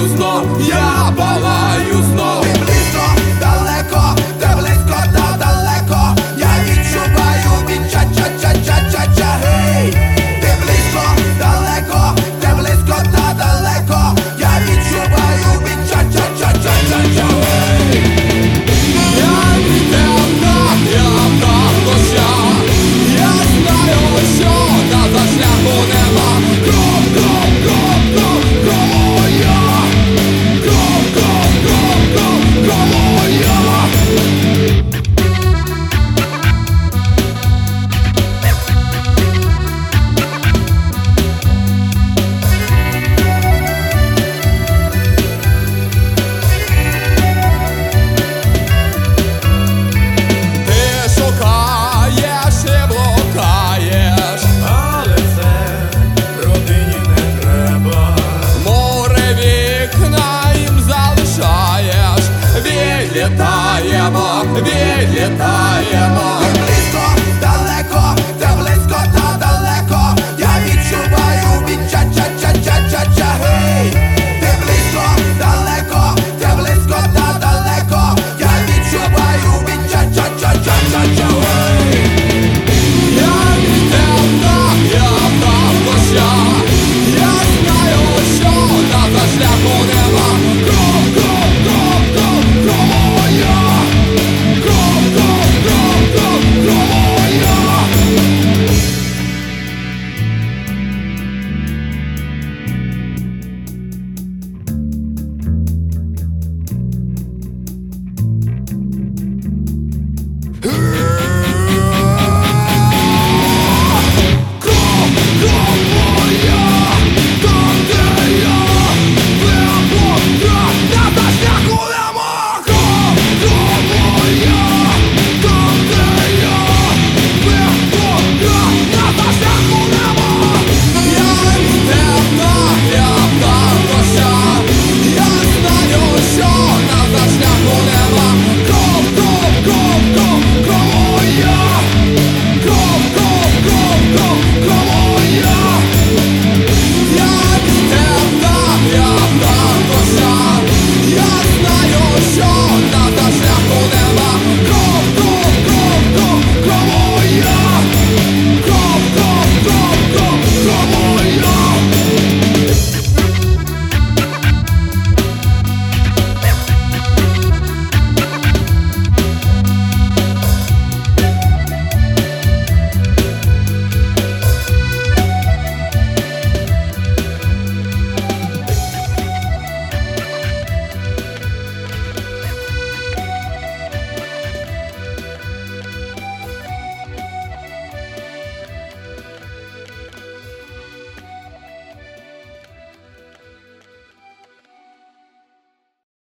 Знов, я палаю залишаєш Відлітаємо, відлітаємо